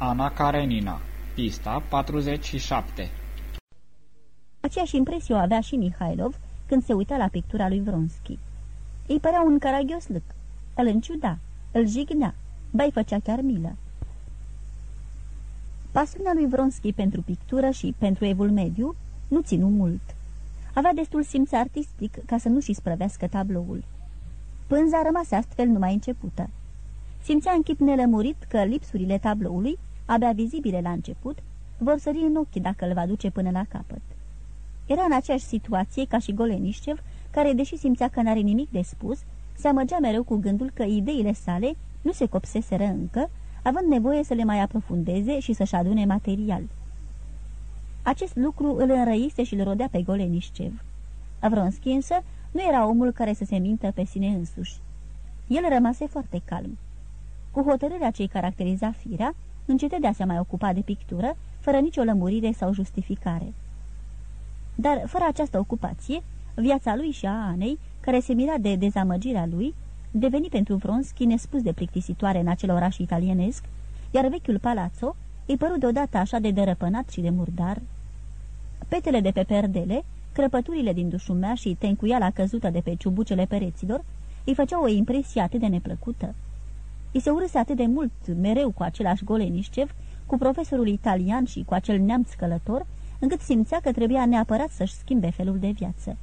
Ana Karenina Pista 47 Aceeași impresie o avea și Mihailov când se uita la pictura lui Vronski. Îi părea un caragios lâc. Îl înciuda, îl jignea, bai făcea chiar milă. Pasiunea lui Vronski pentru pictură și pentru evul mediu nu ținu mult. Avea destul simț artistic ca să nu-și sprăvească tabloul. Pânza rămase astfel numai începută. Simțea în chip nelămurit că lipsurile tabloului, abia vizibile la început, vor sări în ochi dacă îl va duce până la capăt. Era în aceeași situație ca și Golenișcev, care, deși simțea că n-are nimic de spus, se amăgea mereu cu gândul că ideile sale nu se copseseră încă, având nevoie să le mai aprofundeze și să-și adune material. Acest lucru îl înrăise și îl rodea pe Golenișcev. Avronski însă nu era omul care să se mintă pe sine însuși. El rămase foarte calm. Cu hotărârea ce-i caracteriza firea, încetă de a se mai ocupa de pictură, fără nicio lămurire sau justificare. Dar, fără această ocupație, viața lui și a Anei, care se mira de dezamăgirea lui, deveni pentru Vronski nespus de plictisitoare în acel oraș italienesc, iar vechiul palazzo îi păru deodată așa de dărăpânat și de murdar. Petele de pe perdele, crăpăturile din dușumea și tencuiala căzută de pe ciubucele pereților îi făceau o impresie atât de neplăcută. I se urâse atât de mult, mereu cu același Golenișcev, cu profesorul italian și cu acel neamț călător, încât simțea că trebuia neapărat să-și schimbe felul de viață.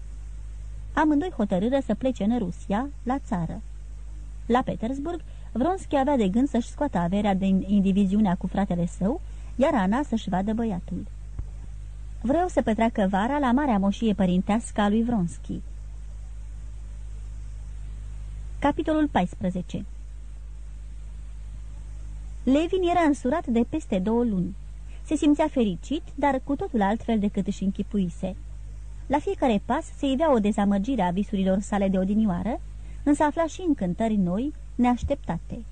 Amândoi hotărâră să plece în Rusia, la țară. La Petersburg, Vronski avea de gând să-și scoată averea din indiviziunea cu fratele său, iar Ana să-și vadă băiatul. Vreau să petreacă vara la Marea Moșie Părintească a lui Vronski. Capitolul 14 Levin era însurat de peste două luni. Se simțea fericit, dar cu totul altfel decât își închipuise. La fiecare pas se ivea o dezamăgire a visurilor sale de odinioară, însă afla și încântări noi, neașteptate.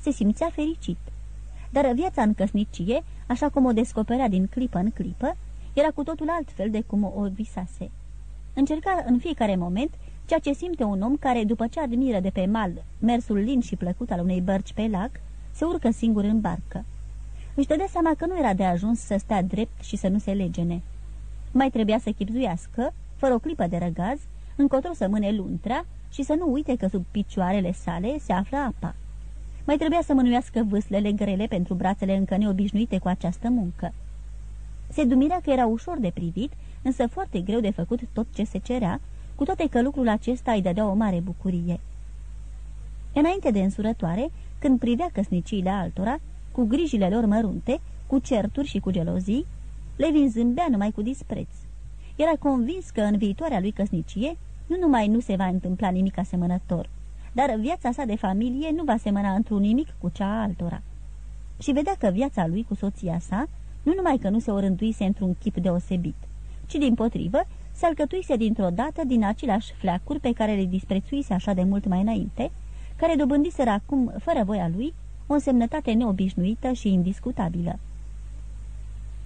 Se simțea fericit. Dar viața în căsnicie, așa cum o descoperea din clipă în clipă, era cu totul altfel de cum o visase. Încerca în fiecare moment ceea ce simte un om care, după ce admiră de pe mal mersul lin și plăcut al unei bărci pe lac, se urcă singur în barcă. Își dădea seama că nu era de ajuns să stea drept și să nu se legene. Mai trebuia să chipzuiască, fără o clipă de răgaz, încotro să mâne luntra și să nu uite că sub picioarele sale se află apa. Mai trebuia să mânuiască vâslele grele pentru brațele încă neobișnuite cu această muncă. Se dumirea că era ușor de privit, însă foarte greu de făcut tot ce se cerea, cu toate că lucrul acesta îi dădea o mare bucurie. Înainte de însurătoare, când privea căsniciile altora, cu grijile lor mărunte, cu certuri și cu gelozii, Levin zâmbea numai cu dispreț. Era convins că în viitoarea lui căsnicie nu numai nu se va întâmpla nimic asemănător, dar viața sa de familie nu va semăna într-un nimic cu cea a altora. Și vedea că viața lui cu soția sa nu numai că nu se orânduise într-un chip deosebit, ci din potrivă se alcătuise dintr-o dată din aceleași fleacuri pe care le disprețuise așa de mult mai înainte, care dobândiseră acum, fără voia lui, o însemnătate neobișnuită și indiscutabilă.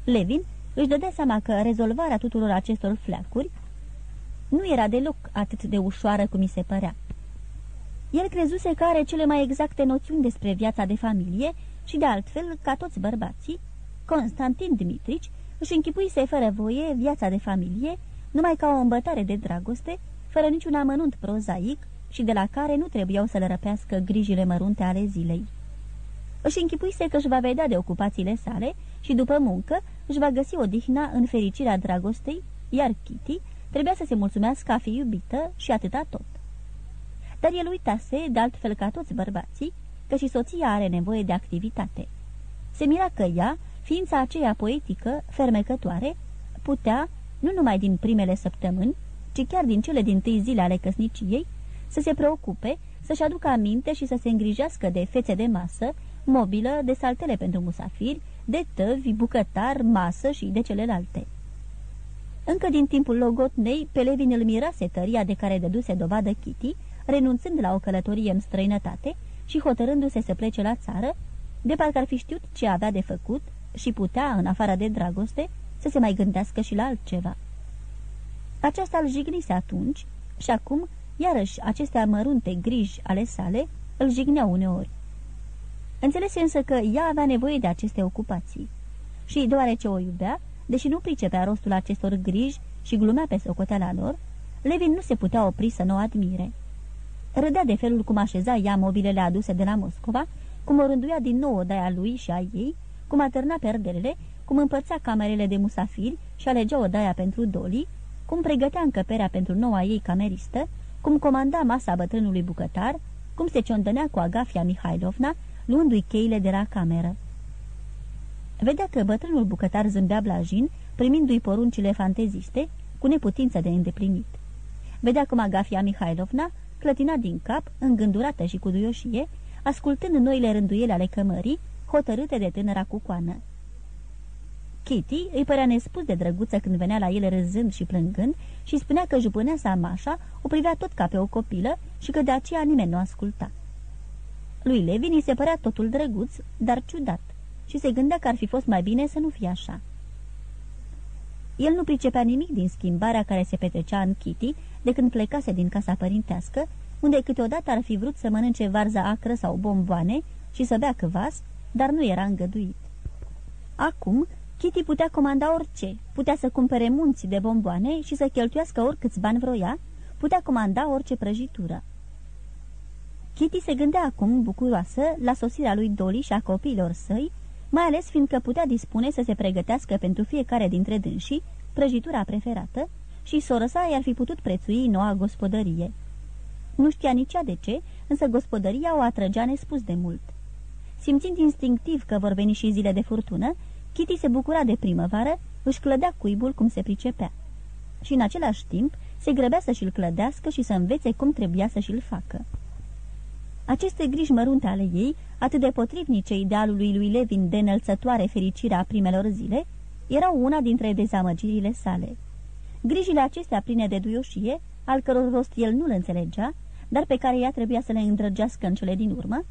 Levin își dădea seama că rezolvarea tuturor acestor fleacuri nu era deloc atât de ușoară cum mi se părea. El crezuse că are cele mai exacte noțiuni despre viața de familie și, de altfel, ca toți bărbații, Constantin Dmitrici își închipuise fără voie viața de familie numai ca o îmbătare de dragoste, fără niciun amănunt prozaic și de la care nu trebuiau să le răpească grijile mărunte ale zilei. Își închipuise că își va vedea de ocupațiile sale și după muncă își va găsi odihna în fericirea dragostei, iar Kitty trebuia să se mulțumească a fi iubită și atâta tot. Dar el uitase, de altfel ca toți bărbații, că și soția are nevoie de activitate. Se mira că ea, ființa aceea poetică, fermecătoare, putea, nu numai din primele săptămâni, ci chiar din cele din tâi zile ale căsniciei, să se preocupe, să-și aducă aminte și să se îngrijească de fețe de masă, mobilă, de saltele pentru musafiri, de tăvi, bucătar, masă și de celelalte. Încă din timpul logotnei, pe Levin îl mirase tăria de care dăduse dovadă Kitty, renunțând la o călătorie în străinătate și hotărându-se să plece la țară, de parcă ar fi știut ce avea de făcut și putea, în afară de dragoste, să se mai gândească și la altceva. Aceasta îl jignise atunci și acum, iarăși, aceste mărunte griji ale sale îl jigneau uneori. Înțelese însă că ea avea nevoie de aceste ocupații. Și deoarece o iubea, deși nu pricepea rostul acestor griji și glumea pe socoteala lor, Levin nu se putea opri să nu o admire. Râdea de felul cum așeza ea mobilele aduse de la Moscova, cum o rânduia din nou odaia lui și a ei, cum atârna perdelele, cum împărțea camerele de musafiri și alegea odaia pentru Doli, cum pregătea încăperea pentru noua ei cameristă, cum comanda masa bătrânului bucătar, cum se ciondănea cu Agafia Mihailovna, luându-i cheile de la cameră. Vedea că bătrânul bucătar zâmbea blajin, primindu-i poruncile fanteziste, cu neputință de îndeplinit. Vedea cum Agafia Mihailovna clătina din cap, îngândurată și cu duioșie, ascultând noile rânduiele ale cămării, hotărâte de tânăra cucoană. Kitty îi părea nespus de drăguță când venea la ele râzând și plângând și spunea că jupâneasa Mașa o privea tot ca pe o copilă și că de aceea nimeni nu asculta. Lui Levin îi se părea totul drăguț, dar ciudat, și se gândea că ar fi fost mai bine să nu fie așa. El nu pricepea nimic din schimbarea care se petrecea în Kitty de când plecase din casa părintească, unde câteodată ar fi vrut să mănânce varză acră sau bomboane și să bea căvas, dar nu era îngăduit. Acum, Kitty putea comanda orice, putea să cumpere munți de bomboane și să cheltuiască oricâți bani vroia, putea comanda orice prăjitură. Kitty se gândea acum, bucuroasă, la sosirea lui Dolly și a copiilor săi, mai ales fiindcă putea dispune să se pregătească pentru fiecare dintre dânsii prăjitura preferată și soră sa i-ar fi putut prețui noua gospodărie. Nu știa nici ea de ce, însă gospodăria o atrăgea nespus de mult. Simțind instinctiv că vor veni și zile de furtună, Kitty se bucura de primăvară, își clădea cuibul cum se pricepea. Și în același timp se grăbea să și-l clădească și să învețe cum trebuia să și-l facă. Aceste griji mărunte ale ei, atât de potrivnice idealului lui Levin de înălțătoare fericirea primelor zile, erau una dintre dezamăgirile sale. Grijile acestea pline de duioșie, al căror rost el nu le înțelegea, dar pe care ea trebuia să le îndrăgească în cele din urmă,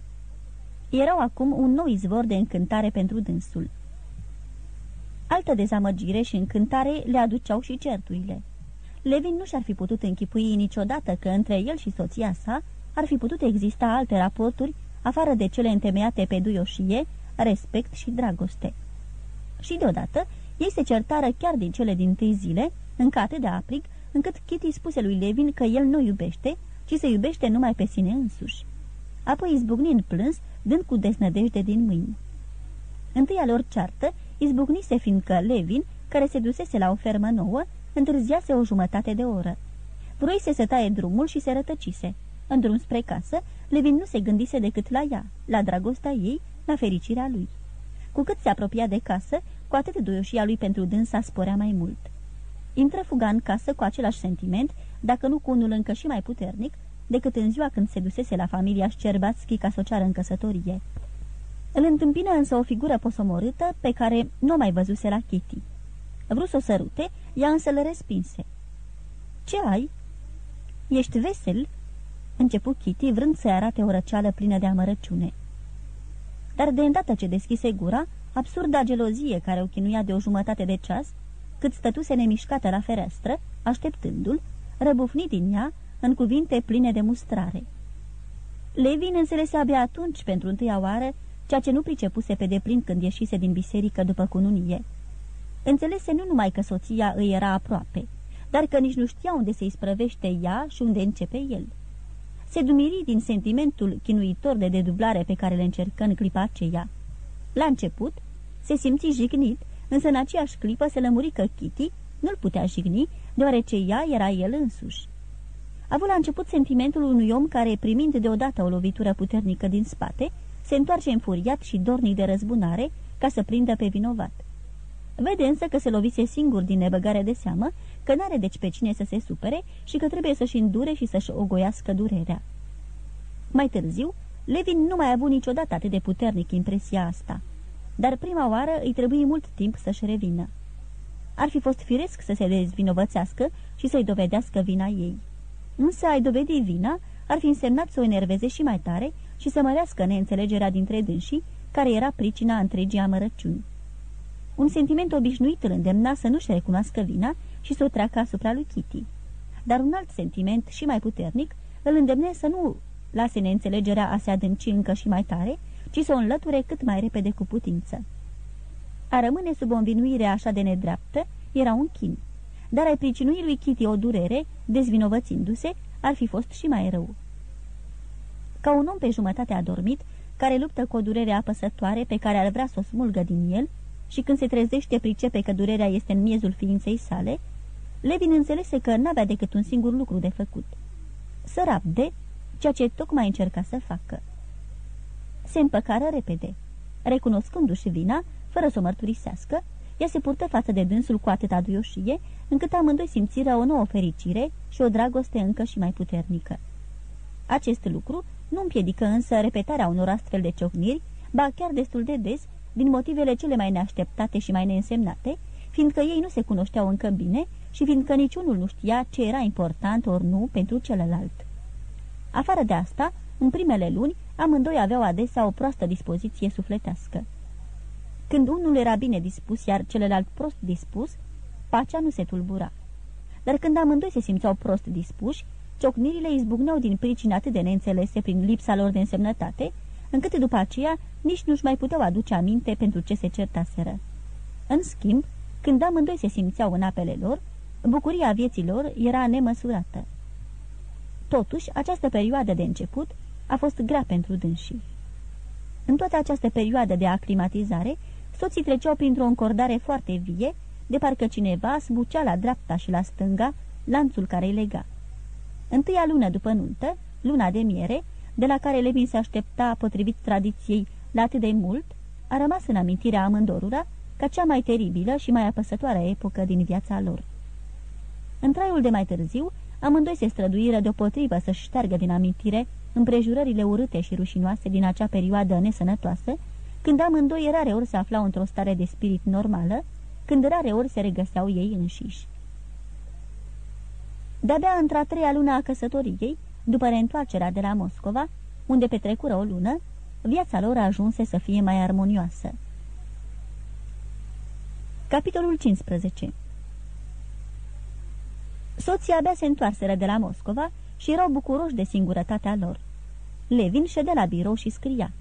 erau acum un nou izvor de încântare pentru dânsul. Altă dezamăgire și încântare le aduceau și certurile. Levin nu și-ar fi putut închipui niciodată că între el și soția sa ar fi putut exista alte raporturi, afară de cele întemeiate pe duioșie, respect și dragoste. Și deodată, ei se certară chiar din cele din tâi zile, încă atât de aprig, încât Kitty spuse lui Levin că el nu iubește, ci se iubește numai pe sine însuși. Apoi izbucni în plâns, dând cu desnădejde din mâini. Întâia lor ceartă izbucnise fiindcă Levin, care se dusese la o fermă nouă, întârziase o jumătate de oră. Vroise să taie drumul și se rătăcise. În drum spre casă, Levin nu se gândise decât la ea, la dragostea ei, la fericirea lui. Cu cât se apropia de casă, cu atât duioșia lui pentru dânsa sporea mai mult. Intră fuga în casă cu același sentiment, dacă nu cu unul încă și mai puternic, decât în ziua când se dusese la familia Șcerbațchi ca să o ceară în căsătorie. Îl întâmpină însă o figură posomorâtă pe care nu mai văzuse la Kitty. Vrut să o sărute, ea însă le respinse. Ce ai?" Ești vesel?" Începu Kitty, vrând să-i arate o răceală plină de amărăciune. Dar de îndată ce deschise gura, absurda gelozie care o chinuia de o jumătate de ceas, cât stătuse nemișcată la fereastră, așteptându-l, răbufni din ea în cuvinte pline de mustrare. Levin înțelese abia atunci, pentru întâia oară, ceea ce nu pricepuse pe deplin când ieșise din biserică după cununie. Înțelese nu numai că soția îi era aproape, dar că nici nu știa unde se isprăvește ea și unde începe el. Se dumiri din sentimentul chinuitor de dedublare pe care le încercă în clipa aceea. La început, se simți jignit, însă în aceeași clipă se lămuri că Kitty nu-l putea jigni, deoarece ea era el însuși. A avut la început sentimentul unui om care, primind deodată o lovitură puternică din spate, se întoarce înfuriat și dornic de răzbunare ca să prindă pe vinovat. Vede însă că se lovise singur din nebăgare de seamă, că n-are deci pe cine să se supere și că trebuie să-și îndure și să-și ogoiască durerea. Mai târziu, Levin nu mai a avut niciodată atât de puternic impresia asta, dar prima oară îi trebuie mult timp să-și revină. Ar fi fost firesc să se dezvinovățească și să-i dovedească vina ei. Însă ai dovedi vina ar fi însemnat să o enerveze și mai tare și să mărească neînțelegerea dintre dânsii, care era pricina întregii amărăciuni. Un sentiment obișnuit îl îndemna să nu-și recunoască vina și să o treacă asupra lui Kitty. Dar un alt sentiment și mai puternic îl îndemne să nu lase neînțelegerea a se adânci încă și mai tare, ci ci să o înlăture cât mai repede cu putință. A rămâne sub o învinuire așa de nedreaptă era un chin, dar ai pricinui lui Kitty o durere, dezvinovățindu-se, ar fi fost și mai rău. Ca un om pe jumătate adormit, care luptă cu o durere apăsătoare pe care ar vrea să o smulgă din el și când se trezește pricepe că durerea este în miezul ființei sale, Levin înțelese că n-avea decât un singur lucru de făcut. Să rabde ceea ce tocmai încerca să facă. Se împăcară repede. Recunoscându-și vina, fără să o mărturisească, ea se purtă față de dânsul cu atâta duioșie, încât amândoi simțiră o nouă fericire și o dragoste încă și mai puternică. Acest lucru nu împiedică însă repetarea unor astfel de ciocniri, ba chiar destul de des, din motivele cele mai neașteptate și mai neînsemnate, fiindcă ei nu se cunoșteau încă bine și fiindcă niciunul nu știa ce era important ori nu pentru celălalt. Afară de asta, în primele luni, amândoi aveau adesea o proastă dispoziție sufletească. Când unul era bine dispus, iar celălalt prost dispus, pacea nu se tulbura. Dar când amândoi se simțeau prost dispuși, ciocnirile izbucneau din pricini atât de neînțelese prin lipsa lor de însemnătate, încât după aceea nici nu-și mai puteau aduce aminte pentru ce se certaseră. În schimb, când amândoi se simțeau în apele lor, bucuria vieții lor era nemăsurată. Totuși, această perioadă de început a fost grea pentru dânsii. În toată această perioadă de aclimatizare, soții treceau printr-o încordare foarte vie, de parcă cineva sbucea la dreapta și la stânga lanțul care îi lega. Întâia lună după nuntă, luna de miere, de la care Levin se aștepta, potrivit tradiției, la atât de mult, a rămas în amintirea amândorura ca cea mai teribilă și mai apăsătoare epocă din viața lor. În traiul de mai târziu, amândoi se străduiră deopotrivă să-și șteargă din amintire împrejurările urâte și rușinoase din acea perioadă nesănătoasă, când amândoi rare ori se aflau într-o stare de spirit normală, când rare ori se regăseau ei înșiși. De-abia într-a treia lună a căsătoriei, după reîntoarcerea de la Moscova, unde petrecură o lună, viața lor ajunse să fie mai armonioasă. Capitolul 15 Soții abia se întoarseră de la Moscova și erau bucuroși de singurătatea lor. Levin ședea la birou și scria.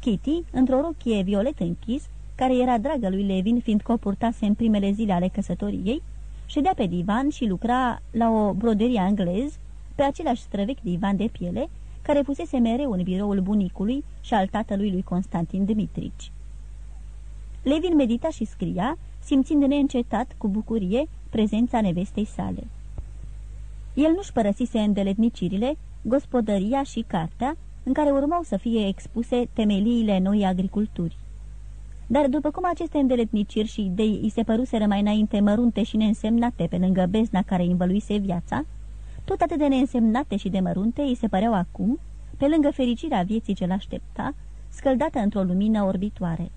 Kitty, într-o rochie violet închis, care era dragă lui Levin fiindcă o purtase în primele zile ale căsătoriei, ședea pe divan și lucra la o broderie englez, pe același străvechi divan de piele, care fusese mereu în biroul bunicului și al tatălui lui Constantin Dimitrici. Levin medita și scria, simțind neîncetat, cu bucurie, prezența nevestei sale. El nu-și părăsise îndeletnicirile, gospodăria și cartea, în care urmau să fie expuse temeliile noi agriculturi. Dar după cum aceste îndeletniciri și idei îi se păruseră mai înainte mărunte și neînsemnate pe lângă bezna care îi învăluise viața, tot atât de neînsemnate și de mărunte îi se păreau acum, pe lângă fericirea vieții ce l-aștepta, scăldată într-o lumină orbitoare.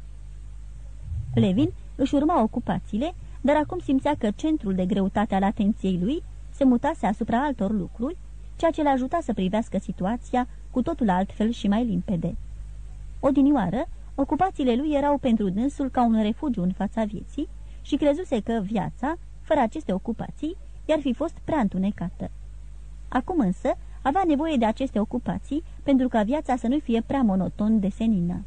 Levin își urma ocupațiile, dar acum simțea că centrul de greutate al atenției lui se mutase asupra altor lucruri, ceea ce l ajuta să privească situația cu totul altfel și mai limpede. Odinioară, ocupațiile lui erau pentru dânsul ca un refugiu în fața vieții și crezuse că viața, fără aceste ocupații, i-ar fi fost prea întunecată. Acum însă avea nevoie de aceste ocupații pentru ca viața să nu fie prea monoton de senină.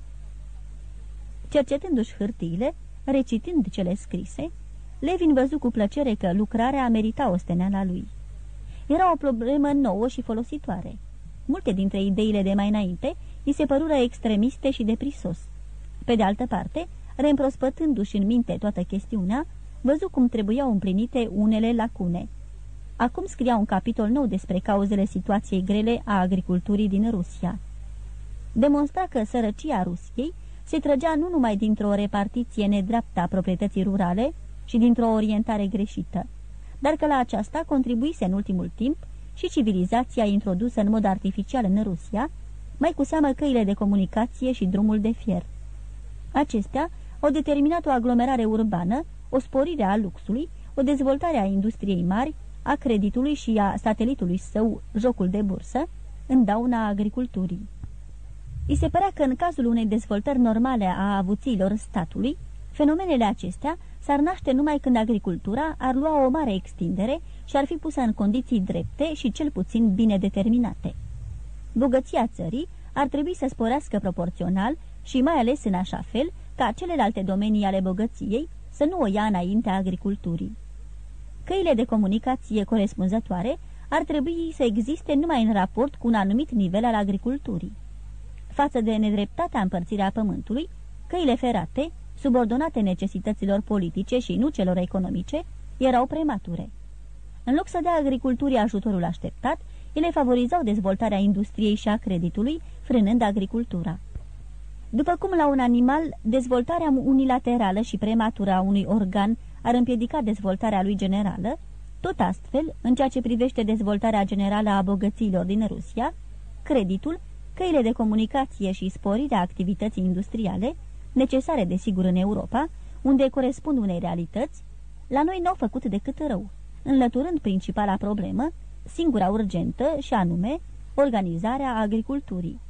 Cercetându-și hârtiile, recitind cele scrise, Levin văzu cu plăcere că lucrarea merita osteneala lui. Era o problemă nouă și folositoare. Multe dintre ideile de mai înainte îi se părură extremiste și deprisos. Pe de altă parte, reîmprospătându-și în minte toată chestiunea, văzu cum trebuiau împlinite unele lacune. Acum scria un capitol nou despre cauzele situației grele a agriculturii din Rusia. Demonstra că sărăcia Rusiei se trăgea nu numai dintr-o repartiție nedreaptă a proprietății rurale și dintr-o orientare greșită, dar că la aceasta contribuise în ultimul timp și civilizația introdusă în mod artificial în Rusia, mai cu seamă căile de comunicație și drumul de fier. Acestea au determinat o aglomerare urbană, o sporire a luxului, o dezvoltare a industriei mari, a creditului și a satelitului său, jocul de bursă, în dauna agriculturii. I se părea că în cazul unei dezvoltări normale a avuțiilor statului, fenomenele acestea s-ar naște numai când agricultura ar lua o mare extindere și ar fi pusă în condiții drepte și cel puțin bine determinate. Bogăția țării ar trebui să sporească proporțional și mai ales în așa fel ca celelalte domenii ale bogăției să nu o ia înaintea agriculturii. Căile de comunicație corespunzătoare ar trebui să existe numai în raport cu un anumit nivel al agriculturii. Față de nedreptatea împărțirea pământului, căile ferate, subordonate necesităților politice și nu celor economice, erau premature. În loc să dea agriculturii ajutorul așteptat, ele favorizau dezvoltarea industriei și a creditului, frânând agricultura. După cum la un animal, dezvoltarea unilaterală și prematură a unui organ ar împiedica dezvoltarea lui generală, tot astfel, în ceea ce privește dezvoltarea generală a bogățiilor din Rusia, creditul, căile de comunicație și sporirea activității industriale, necesare desigur în Europa, unde corespund unei realități, la noi n-au făcut decât rău, înlăturând principala problemă, singura urgentă și anume organizarea agriculturii.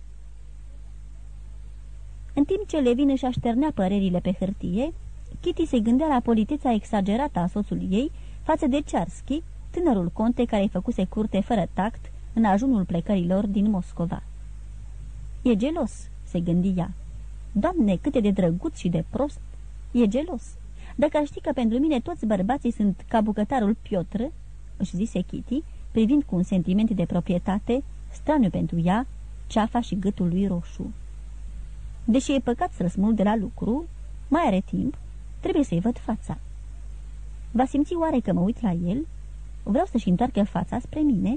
În timp ce Levin își așternea părerile pe hârtie, Kitty se gândea la politeța exagerată a soțului ei față de Cearschi, tânărul conte care îi făcuse curte fără tact în ajunul plecărilor din Moscova. E gelos, se gândia. Doamne, cât de drăguț și de prost! E gelos. Dacă ar ști că pentru mine toți bărbații sunt ca bucătarul Piotr, își zise Kitty, privind cu un sentiment de proprietate, straniu pentru ea, ceafa și gâtul lui roșu. Deși e păcat să răsmul de la lucru, mai are timp, trebuie să-i văd fața. Va simți oare că mă uit la el? Vreau să-și întoarcă fața spre mine?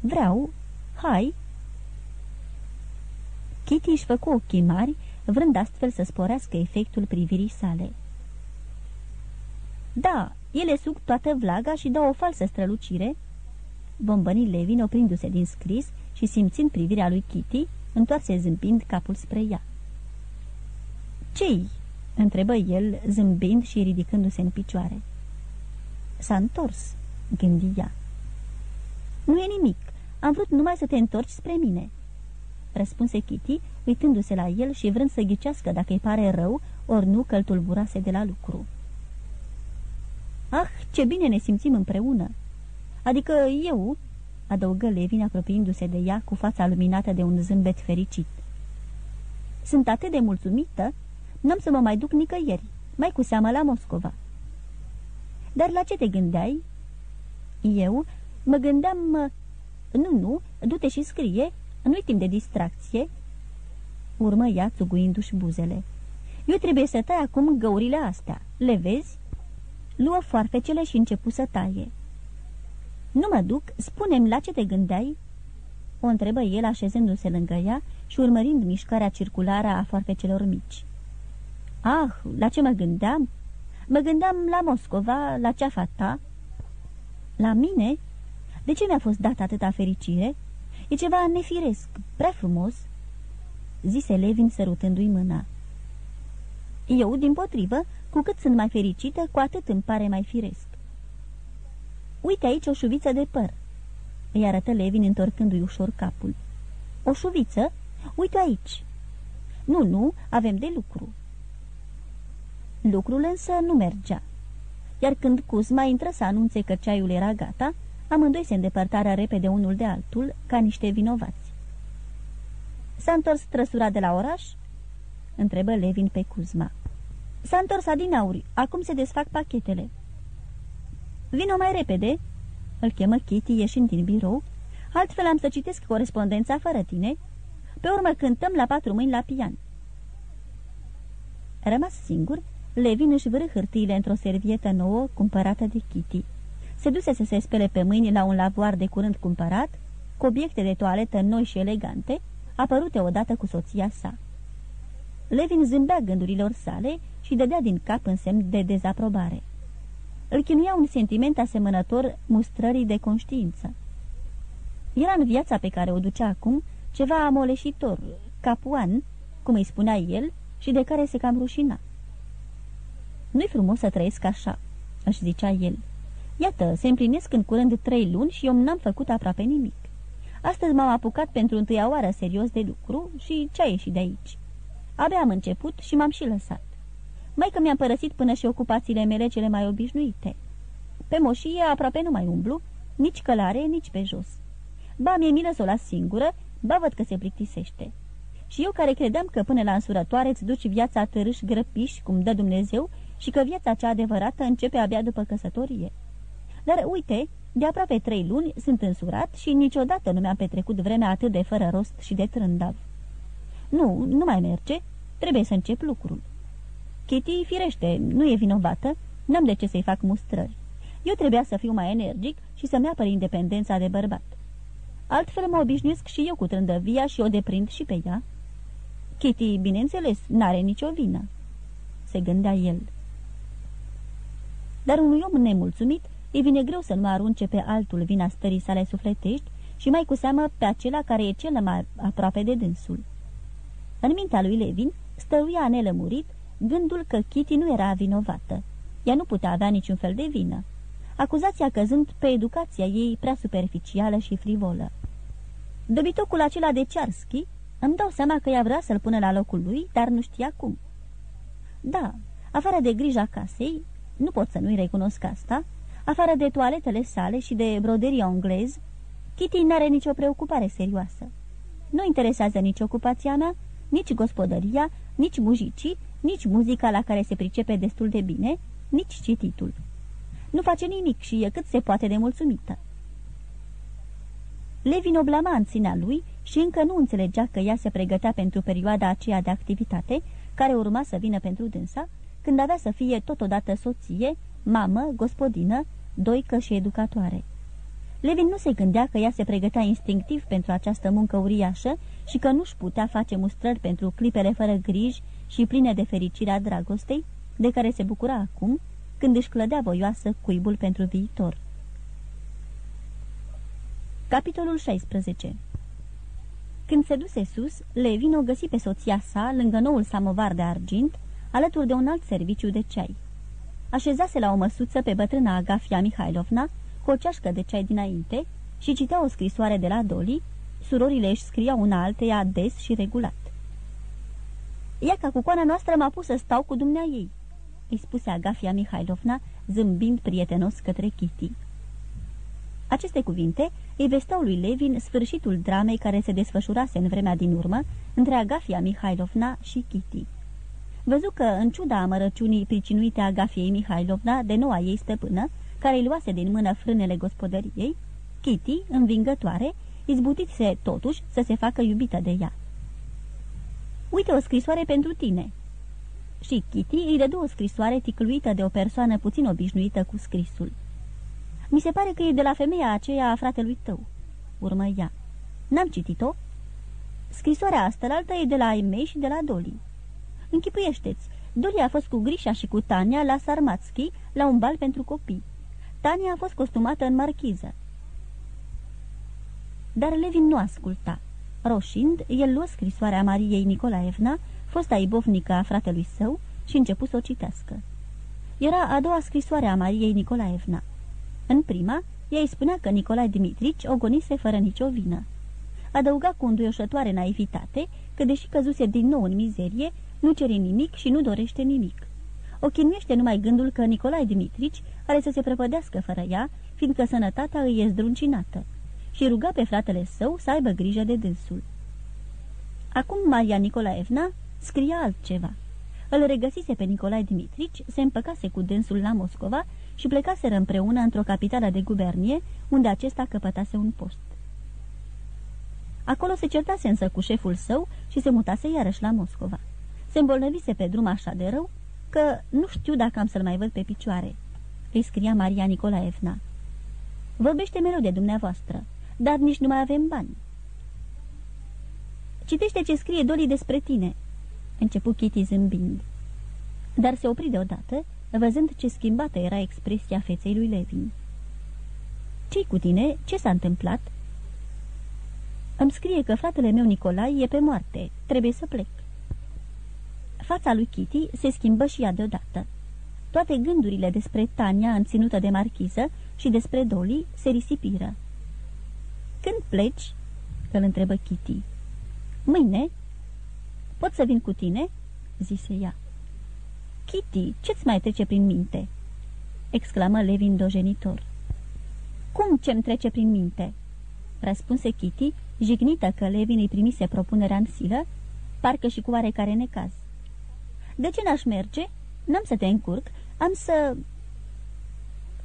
Vreau, hai! Kitty își făcu ochii mari, vrând astfel să sporească efectul privirii sale. Da, ele suc toată vlaga și dau o falsă strălucire. Bombănii Levin, oprindu-se din scris și simțind privirea lui Kitty, întoarse zâmbind capul spre ea. Ce-i?" întrebă el, zâmbind și ridicându-se în picioare. S-a întors," gândi ea. Nu e nimic, am vrut numai să te întorci spre mine." Răspunse Kitty, uitându-se la el și vrând să ghicească dacă îi pare rău, ori nu că tulburase de la lucru. Ah, ce bine ne simțim împreună! Adică eu, adăugă Levin apropiindu-se de ea cu fața luminată de un zâmbet fericit. Sunt atât de mulțumită, n-am să mă mai duc nicăieri, mai cu seamă la Moscova. Dar la ce te gândeai? Eu mă gândeam... Nu, nu, du-te și scrie, nu-i timp de distracție. Urmă ea țuguindu-și buzele. Eu trebuie să tai acum găurile astea, le vezi? Luă foarfecele și începu să taie. Nu mă duc, spune-mi la ce te gândeai?" O întrebă el așezându-se lângă ea și urmărind mișcarea circulară a foarfecelor mici. Ah, la ce mă gândeam? Mă gândeam la Moscova, la ceafa ta." La mine? De ce mi-a fost dat atâta fericire? E ceva nefiresc, prea frumos." zise Levin sărutându-i mâna. Eu, din potrivă, cu cât sunt mai fericită, cu atât îmi pare mai firesc. Uite aici o șuviță de păr." Îi arătă Levin întorcându-i ușor capul. O șuviță? Uite aici." Nu, nu, avem de lucru." Lucrul însă nu mergea. Iar când Cuzma intră să anunțe că ceaiul era gata, amândoi se îndepărtară repede unul de altul, ca niște vinovați. S-a întors trăsura de la oraș?" întrebă Levin pe Cuzma. S-a întors adinauri, acum se desfac pachetele." Vino mai repede!" Îl chemă Kitty ieșind din birou. Altfel am să citesc corespondența fără tine. Pe urmă cântăm la patru mâini la pian." Rămas singur, Levin își vârâ hârtiile într-o servietă nouă cumpărată de Kitty. Se duse să se spele pe mâini la un lavoar de curând cumpărat, cu obiecte de toaletă noi și elegante, apărute odată cu soția sa. Levin zâmbea gândurilor sale și dădea din cap în semn de dezaprobare îl chinuia un sentiment asemănător mustrării de conștiință. Era în viața pe care o ducea acum ceva amoleșitor, capuan, cum îi spunea el, și de care se cam rușina. Nu-i frumos să trăiesc așa," își zicea el. Iată, se împlinesc în curând trei luni și eu n-am făcut aproape nimic. Astăzi m-am apucat pentru întâia oară serios de lucru și ce-a ieșit de aici? Abia am început și m-am și lăsat mai că mi-am părăsit până și ocupațiile mele cele mai obișnuite. Pe moșie aproape nu mai umblu, nici călare, nici pe jos. Ba, mi-e milă să o las singură, ba văd că se plictisește. Și eu care credeam că până la însurătoare îți duci viața târâș grăpiș, cum dă Dumnezeu, și că viața cea adevărată începe abia după căsătorie. Dar uite, de aproape trei luni sunt însurat și niciodată nu mi-am petrecut vremea atât de fără rost și de trândav. Nu, nu mai merge, trebuie să încep lucrul. Kitty, firește, nu e vinovată, n-am de ce să-i fac mustrări. Eu trebuia să fiu mai energic și să-mi apăr independența de bărbat. Altfel mă obișnuiesc și eu cu trândăvia și o deprind și pe ea. Kitty, bineînțeles, n-are nicio vină, se gândea el. Dar unui om nemulțumit îi vine greu să nu arunce pe altul vina stării sale sufletești și mai cu seamă pe acela care e cel mai aproape de dânsul. În mintea lui Levin stăruia nelămurit gândul că Kitty nu era vinovată. Ea nu putea avea niciun fel de vină. Acuzația căzând pe educația ei prea superficială și frivolă. Dobitocul acela de Cearschi îmi dau seama că ea vrea să-l pună la locul lui, dar nu știa cum. Da, afară de grija casei, nu pot să nu-i recunosc asta, afară de toaletele sale și de broderia englez, Kitty n-are nicio preocupare serioasă. Nu interesează nici ocupația mea, nici gospodăria, nici mujicii, nici muzica la care se pricepe destul de bine, nici cititul. Nu face nimic și e cât se poate de mulțumită. Levin oblama în ținea lui și încă nu înțelegea că ea se pregătea pentru perioada aceea de activitate, care urma să vină pentru dânsa, când avea să fie totodată soție, mamă, gospodină, doică și educatoare. Levin nu se gândea că ea se pregătea instinctiv pentru această muncă uriașă și că nu-și putea face mustrări pentru clipele fără griji și pline de fericire a dragostei, de care se bucura acum, când își clădea voioasă cuibul pentru viitor. Capitolul 16 Când se duse sus, Levin o găsi pe soția sa lângă noul samovar de argint, alături de un alt serviciu de ceai. Așezase la o măsuță pe bătrâna Agafia Mihailovna, cu o ceașcă de ceai dinainte, și citea o scrisoare de la Doli, surorile își scriau una alteia des și regulat. Ia ca cu coana noastră m-a pus să stau cu dumnea ei," îi spuse Agafia Mihailovna, zâmbind prietenos către Kitty. Aceste cuvinte îi vesteau lui Levin sfârșitul dramei care se desfășurase în vremea din urmă între Agafia Mihailovna și Kitty. Văzu că, în ciuda amărăciunii pricinuite Agafiei Mihailovna de noua ei stăpână, care îi luase din mână frânele gospodăriei, Kitty, învingătoare, izbutise totuși să se facă iubită de ea. Uite o scrisoare pentru tine." Și Kitty îi dădu o scrisoare ticluită de o persoană puțin obișnuită cu scrisul. Mi se pare că e de la femeia aceea a fratelui tău," urmă ea. N-am citit-o?" Scrisoarea asta e de la ai mei și de la Dolly." Închipuiește-ți, Dolly a fost cu Grisha și cu Tania la Sarmatski la un bal pentru copii. Tania a fost costumată în marchiză. Dar Levin nu asculta. Roșind, el luă scrisoarea Mariei Nicolaevna, fosta ibovnică a fratelui său, și început să o citească. Era a doua scrisoare a Mariei Nicolaevna. În prima, ea îi spunea că Nicolae Dimitrici o gonise fără nicio vină. Adăuga cu înduioșătoare naivitate că, deși căzuse din nou în mizerie, nu cere nimic și nu dorește nimic. O chinuiește numai gândul că Nicolae Dimitrici are să se prăpădească fără ea, fiindcă sănătatea îi e zdruncinată, și ruga pe fratele său să aibă grijă de dânsul. Acum Maria Nicolaevna scria altceva. Îl regăsise pe Nicolae Dimitrici, se împăcase cu dânsul la Moscova și plecaseră împreună într-o capitală de gubernie, unde acesta căpătase un post. Acolo se certase însă cu șeful său și se mutase iarăși la Moscova. Se îmbolnăvise pe drum așa de rău că nu știu dacă am să-l mai văd pe picioare, îi scria Maria Nicolaevna. Vorbește mereu de dumneavoastră, dar nici nu mai avem bani. Citește ce scrie Doli despre tine, începu Kitty zâmbind. Dar se opri deodată, văzând ce schimbată era expresia feței lui Levin. ce cu tine? Ce s-a întâmplat?" Îmi scrie că fratele meu Nicolai e pe moarte. Trebuie să plec." Fața lui Kitty se schimbă și ea deodată. Toate gândurile despre Tania înținută de marchiză și despre Dolly se risipiră. Când pleci?" îl întrebă Kitty. Mâine?" Pot să vin cu tine?" zise ea. Kitty, ce-ți mai trece prin minte?" exclamă Levin dojenitor. Cum ce-mi trece prin minte?" răspunse Kitty, jignită că Levin îi primise propunerea în silă parcă și cu oarecare necaz. De ce n-aș merge? N-am să te încurc, am să...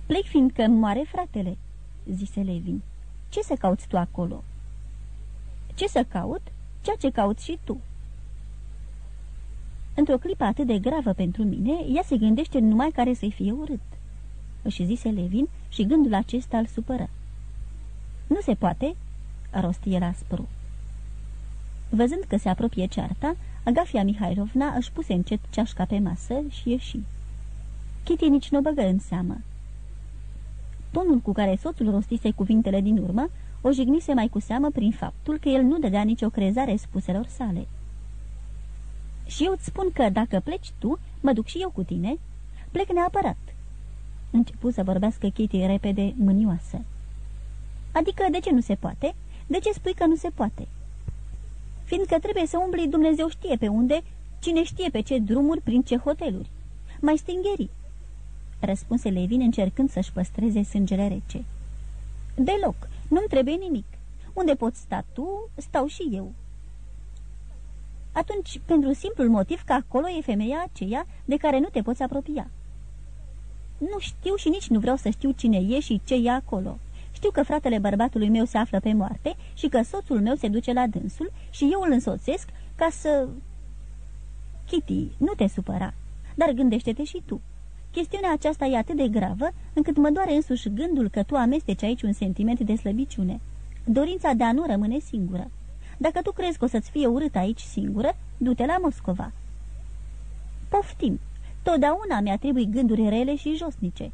Plec fiindcă moare fratele, zise Levin. Ce să cauți tu acolo? Ce să caut? Ceea ce cauți și tu. Într-o clipă atât de gravă pentru mine, ea se gândește numai care să-i fie urât. Își zise Levin și gândul acesta îl supără. Nu se poate, rosti el aspru. Văzând că se apropie cearta, Agafia Mihailovna își puse încet ceașca pe masă și ieși. Kitty nici nu băgă în seamă. Tonul cu care soțul rostise cuvintele din urmă o jignise mai cu seamă prin faptul că el nu dădea nicio crezare spuselor sale. Și eu îți spun că dacă pleci tu, mă duc și eu cu tine. Plec neapărat." Începu să vorbească Kitty repede, mânioasă. Adică de ce nu se poate? De ce spui că nu se poate?" Fiindcă trebuie să umbli Dumnezeu știe pe unde, cine știe pe ce drumuri, prin ce hoteluri. Mai stingheri." Răspunse Levin încercând să-și păstreze sângele rece. Deloc, nu-mi trebuie nimic. Unde poți sta tu, stau și eu." atunci pentru simplul motiv că acolo e femeia aceea de care nu te poți apropia. Nu știu și nici nu vreau să știu cine e și ce e acolo. Știu că fratele bărbatului meu se află pe moarte și că soțul meu se duce la dânsul și eu îl însoțesc ca să... Kitty, nu te supăra, dar gândește-te și tu. Chestiunea aceasta e atât de gravă încât mă doare însuși gândul că tu amesteci aici un sentiment de slăbiciune. Dorința de a nu rămâne singură. Dacă tu crezi că o să-ți fie urât aici singură, du-te la Moscova." Poftim, totdeauna mi-atribui gânduri rele și josnice."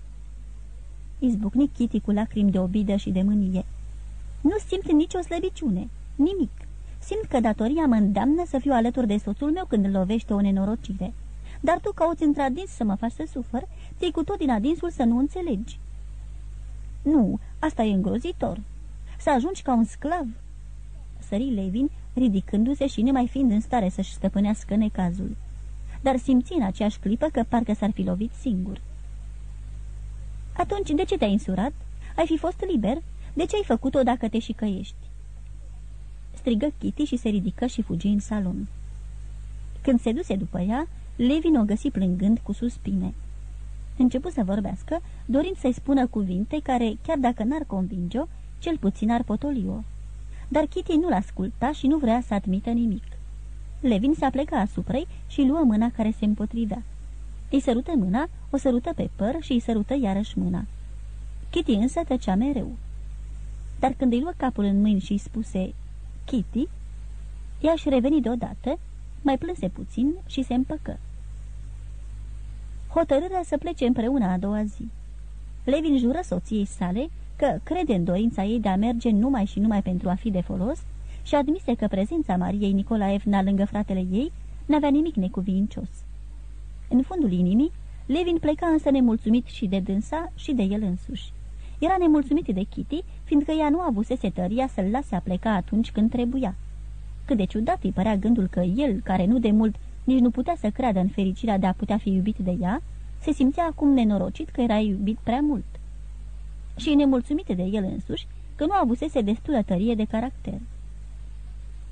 Izbucni Kitty cu lacrimi de obidă și de mânie. Nu simt nicio slăbiciune, nimic. Simt că datoria mă îndeamnă să fiu alături de soțul meu când îl lovește o nenorocire. Dar tu cauți într-adins să mă faci să sufăr, ții cu tot din adinsul să nu înțelegi." Nu, asta e îngrozitor. Să ajungi ca un sclav." sări Levin, ridicându-se și nemai fiind în stare să-și stăpânească necazul. Dar simți în aceeași clipă că parcă s-ar fi lovit singur. Atunci, de ce te-ai însurat? Ai fi fost liber? De ce ai făcut-o dacă te și căiești?" Strigă Kitty și se ridică și fugi în salon. Când se duse după ea, Levin o găsi plângând cu suspine. Începu să vorbească, dorind să-i spună cuvinte care, chiar dacă n-ar convinge-o, cel puțin ar potoli-o dar Kitty nu-l asculta și nu vrea să admită nimic. Levin se apleca asupra ei și luă mâna care se împotrivea. Îi sărută mâna, o sărută pe păr și îi sărută iarăși mâna. Kitty însă tăcea mereu. Dar când îi luă capul în mâini și îi spuse Kitty, ea își reveni deodată, mai plânse puțin și se împăcă. Hotărârea să plece împreună a doua zi. Levin jură soției sale că crede în dorința ei de a merge numai și numai pentru a fi de folos și admise că prezența Mariei Nicolaevna lângă fratele ei n-avea nimic necuvincios. În fundul inimii, Levin pleca însă nemulțumit și de dânsa și de el însuși. Era nemulțumit de Kitty, fiindcă ea nu avusese tăria să-l lase a pleca atunci când trebuia. Cât de ciudat îi părea gândul că el, care nu de mult nici nu putea să creadă în fericirea de a putea fi iubit de ea, se simțea acum nenorocit că era iubit prea mult și nemulțumite de el însuși că nu avusese destulă tărie de caracter.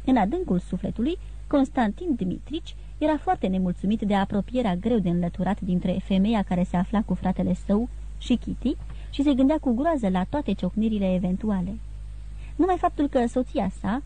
În adâncul sufletului, Constantin Dimitrici era foarte nemulțumit de apropierea greu de înlăturat dintre femeia care se afla cu fratele său și Kitty și se gândea cu groază la toate ciocnirile eventuale. Numai faptul că soția sa,